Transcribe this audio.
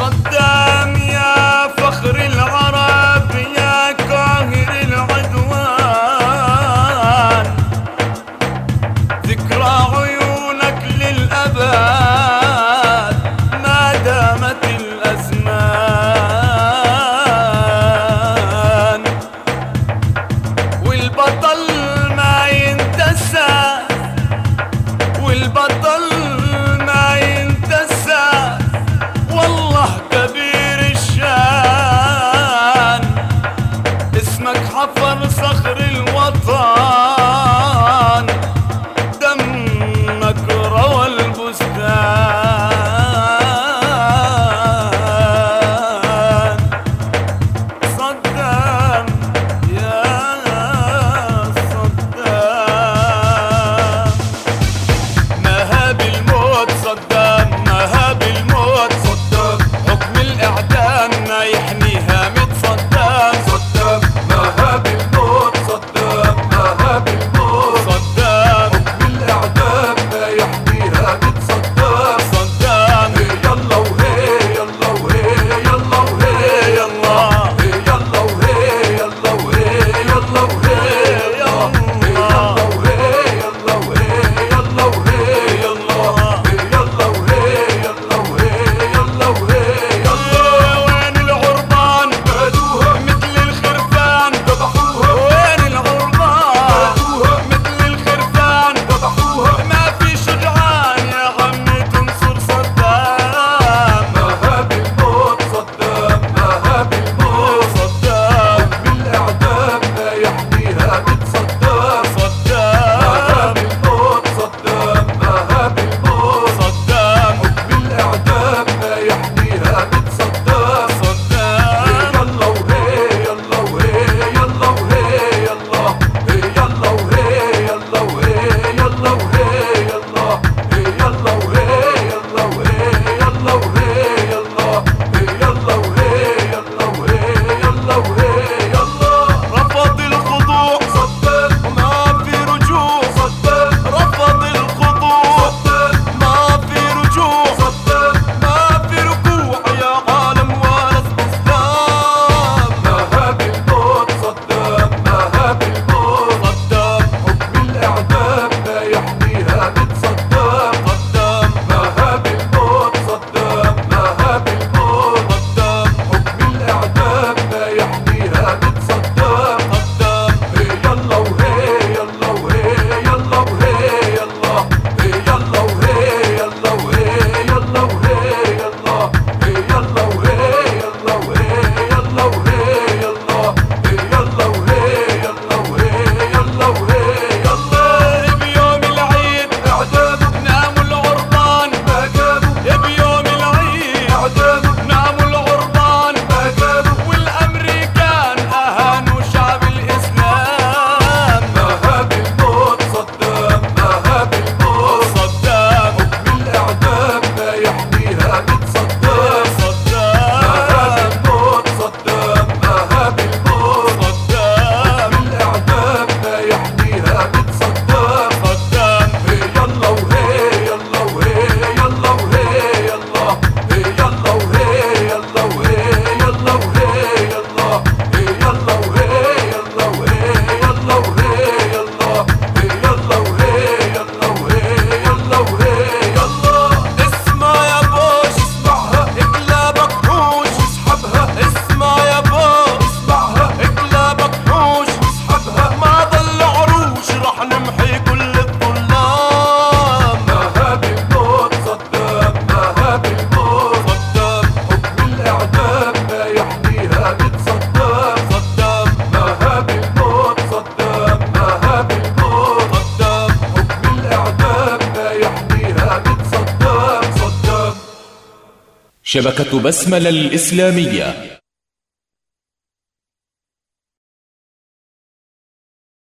صدام يا فخر العرب صدام مهاب شبكة بسملة الإسلامية.